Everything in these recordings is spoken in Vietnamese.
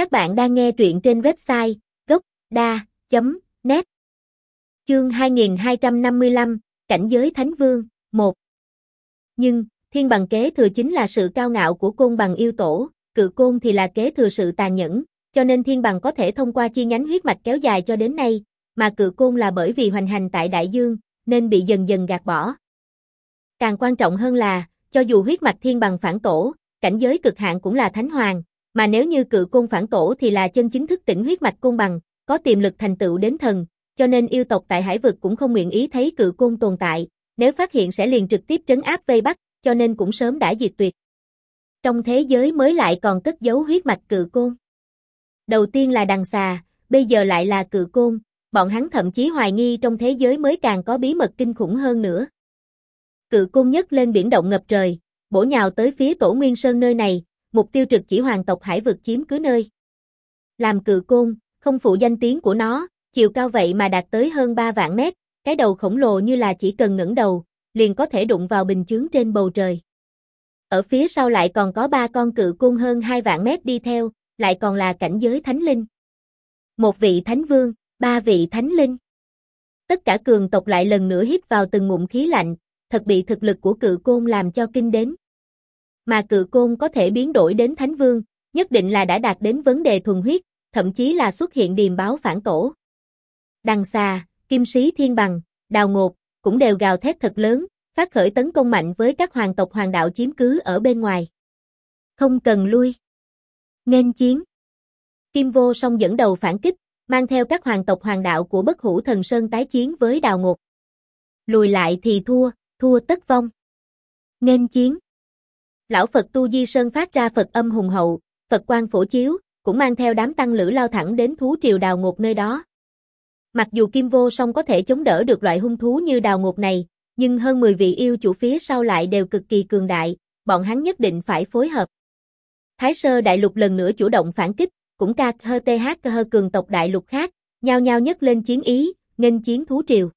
Các bạn đang nghe truyện trên website gốc.da.net Chương 2255, Cảnh giới Thánh Vương, 1 Nhưng, thiên bằng kế thừa chính là sự cao ngạo của côn bằng yêu tổ, cự côn thì là kế thừa sự tàn nhẫn, cho nên thiên bằng có thể thông qua chi nhánh huyết mạch kéo dài cho đến nay, mà cự côn là bởi vì hoành hành tại đại dương, nên bị dần dần gạt bỏ. Càng quan trọng hơn là, cho dù huyết mạch thiên bằng phản tổ, cảnh giới cực hạn cũng là thánh hoàng, mà nếu như cự côn phản tổ thì là chân chính thức tỉnh huyết mạch côn bằng, có tiềm lực thành tựu đến thần, cho nên yêu tộc tại hải vực cũng không nguyện ý thấy cự côn tồn tại, nếu phát hiện sẽ liền trực tiếp trấn áp vây bắt, cho nên cũng sớm đã diệt tuyệt. Trong thế giới mới lại còn cất giấu huyết mạch cự côn. Đầu tiên là đằng xà, bây giờ lại là cự côn, bọn hắn thậm chí hoài nghi trong thế giới mới càng có bí mật kinh khủng hơn nữa. Cự côn nhất lên biển động ngập trời, bổ nhào tới phía tổ nguyên sơn nơi này, mục tiêu trực chỉ hoàng tộc hải vực chiếm cứ nơi. Làm cự côn, không phụ danh tiếng của nó, chiều cao vậy mà đạt tới hơn 3 vạn mét, cái đầu khổng lồ như là chỉ cần ngẩng đầu, liền có thể đụng vào bình chướng trên bầu trời. Ở phía sau lại còn có ba con cự côn hơn 2 vạn mét đi theo, lại còn là cảnh giới thánh linh. Một vị thánh vương, ba vị thánh linh. Tất cả cường tộc lại lần nữa hít vào từng ngụm khí lạnh, thật bị thực lực của cự côn làm cho kinh đến. Mà cự côn có thể biến đổi đến thánh vương, nhất định là đã đạt đến vấn đề thuần huyết, thậm chí là xuất hiện điềm báo phản tổ. Đằng xa, kim sĩ thiên bằng, đào ngột, cũng đều gào thét thật lớn, phát khởi tấn công mạnh với các hoàng tộc hoàng đạo chiếm cứ ở bên ngoài. Không cần lui. Nên chiến. Kim vô song dẫn đầu phản kích, mang theo các hoàng tộc hoàng đạo của bất hủ thần sơn tái chiến với đào ngột. Lùi lại thì thua, thua tất vong. Nên chiến. Lão Phật Tu Di Sơn phát ra Phật âm hùng hậu, Phật quan phổ chiếu, cũng mang theo đám tăng lữ lao thẳng đến thú triều đào ngột nơi đó. Mặc dù Kim Vô Song có thể chống đỡ được loại hung thú như đào ngột này, nhưng hơn 10 vị yêu chủ phía sau lại đều cực kỳ cường đại, bọn hắn nhất định phải phối hợp. Thái Sơ Đại Lục lần nữa chủ động phản kích, cũng ca hơ TH hơ cường tộc Đại Lục khác, nhao nhao nhất lên chiến ý, nghênh chiến thú triều.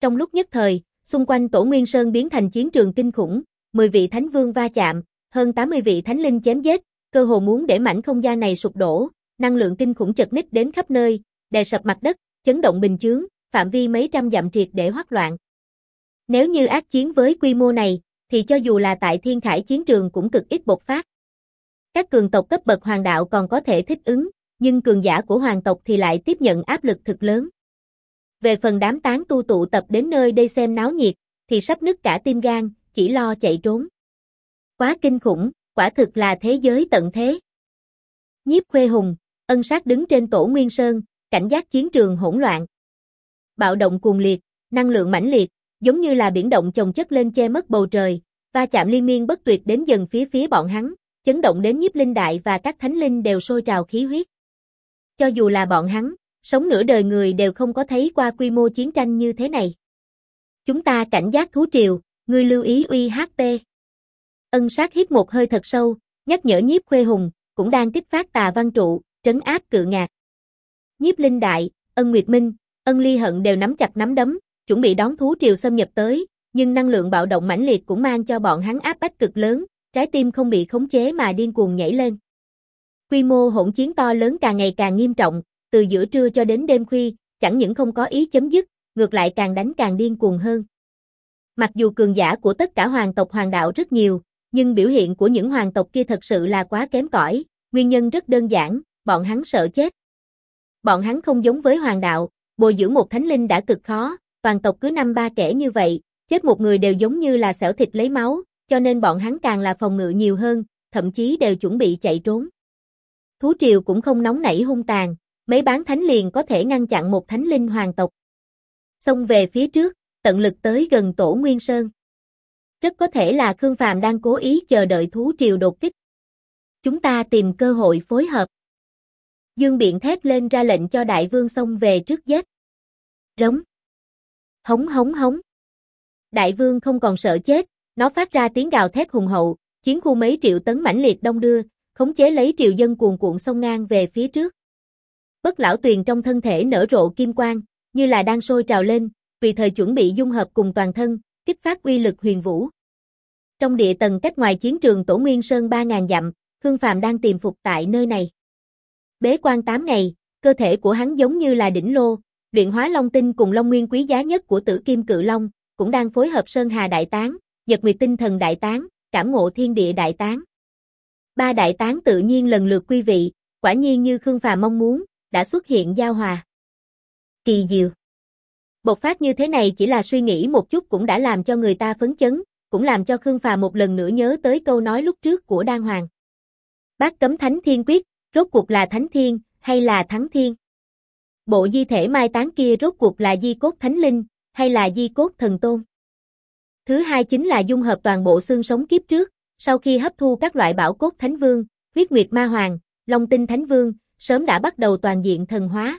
Trong lúc nhất thời, xung quanh Tổ Nguyên Sơn biến thành chiến trường kinh khủng, 10 vị thánh vương va chạm, hơn 80 vị thánh linh chém giết, cơ hồ muốn để mảnh không gian này sụp đổ, năng lượng kinh khủng chật ních đến khắp nơi, đè sập mặt đất, chấn động bình chướng, phạm vi mấy trăm dặm triệt để hoắc loạn. Nếu như ác chiến với quy mô này, thì cho dù là tại Thiên Khải chiến trường cũng cực ít bộc phát. Các cường tộc cấp bậc hoàng đạo còn có thể thích ứng, nhưng cường giả của hoàng tộc thì lại tiếp nhận áp lực thực lớn. Về phần đám tán tu tụ tập đến nơi đây xem náo nhiệt, thì sắp nứt cả tim gan, chỉ lo chạy trốn. Quá kinh khủng, quả thực là thế giới tận thế. Nhiếp Khuê Hùng, ân sát đứng trên tổ Nguyên Sơn, cảnh giác chiến trường hỗn loạn. Bạo động cuồng liệt, năng lượng mãnh liệt, giống như là biển động chồng chất lên che mất bầu trời, va chạm liên miên bất tuyệt đến dần phía phía bọn hắn, chấn động đến nhiếp linh đại và các thánh linh đều sôi trào khí huyết. Cho dù là bọn hắn, sống nửa đời người đều không có thấy qua quy mô chiến tranh như thế này. Chúng ta cảnh giác thú triều, ngươi lưu ý uy HP. Ân sát hít một hơi thật sâu, nhắc nhở nhiếp khuê hùng, cũng đang kích phát tà văn trụ, trấn áp cự ngạc. Nhiếp linh đại, ân nguyệt minh, ân ly hận đều nắm chặt nắm đấm, chuẩn bị đón thú triều xâm nhập tới, nhưng năng lượng bạo động mãnh liệt cũng mang cho bọn hắn áp bách cực lớn, trái tim không bị khống chế mà điên cuồng nhảy lên. Quy mô hỗn chiến to lớn càng ngày càng nghiêm trọng, từ giữa trưa cho đến đêm khuya, chẳng những không có ý chấm dứt, ngược lại càng đánh càng điên cuồng hơn. Mặc dù cường giả của tất cả hoàng tộc hoàng đạo rất nhiều, nhưng biểu hiện của những hoàng tộc kia thật sự là quá kém cỏi, nguyên nhân rất đơn giản, bọn hắn sợ chết. Bọn hắn không giống với hoàng đạo, bồi dưỡng một thánh linh đã cực khó, toàn tộc cứ năm ba kẻ như vậy, chết một người đều giống như là xẻo thịt lấy máu, cho nên bọn hắn càng là phòng ngự nhiều hơn, thậm chí đều chuẩn bị chạy trốn. Thú triều cũng không nóng nảy hung tàn, mấy bán thánh liền có thể ngăn chặn một thánh linh hoàng tộc. Xông về phía trước, tận lực tới gần tổ Nguyên Sơn. Rất có thể là Khương Phàm đang cố ý chờ đợi thú triều đột kích. Chúng ta tìm cơ hội phối hợp. Dương Biện thét lên ra lệnh cho đại vương xông về trước giết. Rống. Hống hống hống. Đại vương không còn sợ chết, nó phát ra tiếng gào thét hùng hậu, chiến khu mấy triệu tấn mãnh liệt đông đưa, khống chế lấy triều dân cuồn cuộn sông ngang về phía trước. Bất lão tuyền trong thân thể nở rộ kim quang, như là đang sôi trào lên, tùy thời chuẩn bị dung hợp cùng toàn thân, kích phát uy lực huyền vũ. Trong địa tầng cách ngoài chiến trường Tổ Nguyên Sơn 3000 dặm, Khương Phàm đang tìm phục tại nơi này. Bế quan 8 ngày, cơ thể của hắn giống như là đỉnh lô, luyện hóa long tinh cùng long nguyên quý giá nhất của tử kim cự long, cũng đang phối hợp Sơn Hà Đại Tán, Nhật Nguyệt Tinh Thần Đại Tán, Cảm Ngộ Thiên Địa Đại Tán. Ba đại tán tự nhiên lần lượt quy vị, quả nhiên như Khương phàm mong muốn, đã xuất hiện giao hòa. Kỳ diệu. Bộc phát như thế này chỉ là suy nghĩ một chút cũng đã làm cho người ta phấn chấn, cũng làm cho Khương Phà một lần nữa nhớ tới câu nói lúc trước của Đan Hoàng. Bác cấm thánh thiên quyết, rốt cuộc là thánh thiên, hay là thắng thiên? Bộ di thể mai tán kia rốt cuộc là di cốt thánh linh, hay là di cốt thần tôn? Thứ hai chính là dung hợp toàn bộ xương sống kiếp trước, sau khi hấp thu các loại bảo cốt thánh vương, huyết nguyệt ma hoàng, long tinh thánh vương, sớm đã bắt đầu toàn diện thần hóa.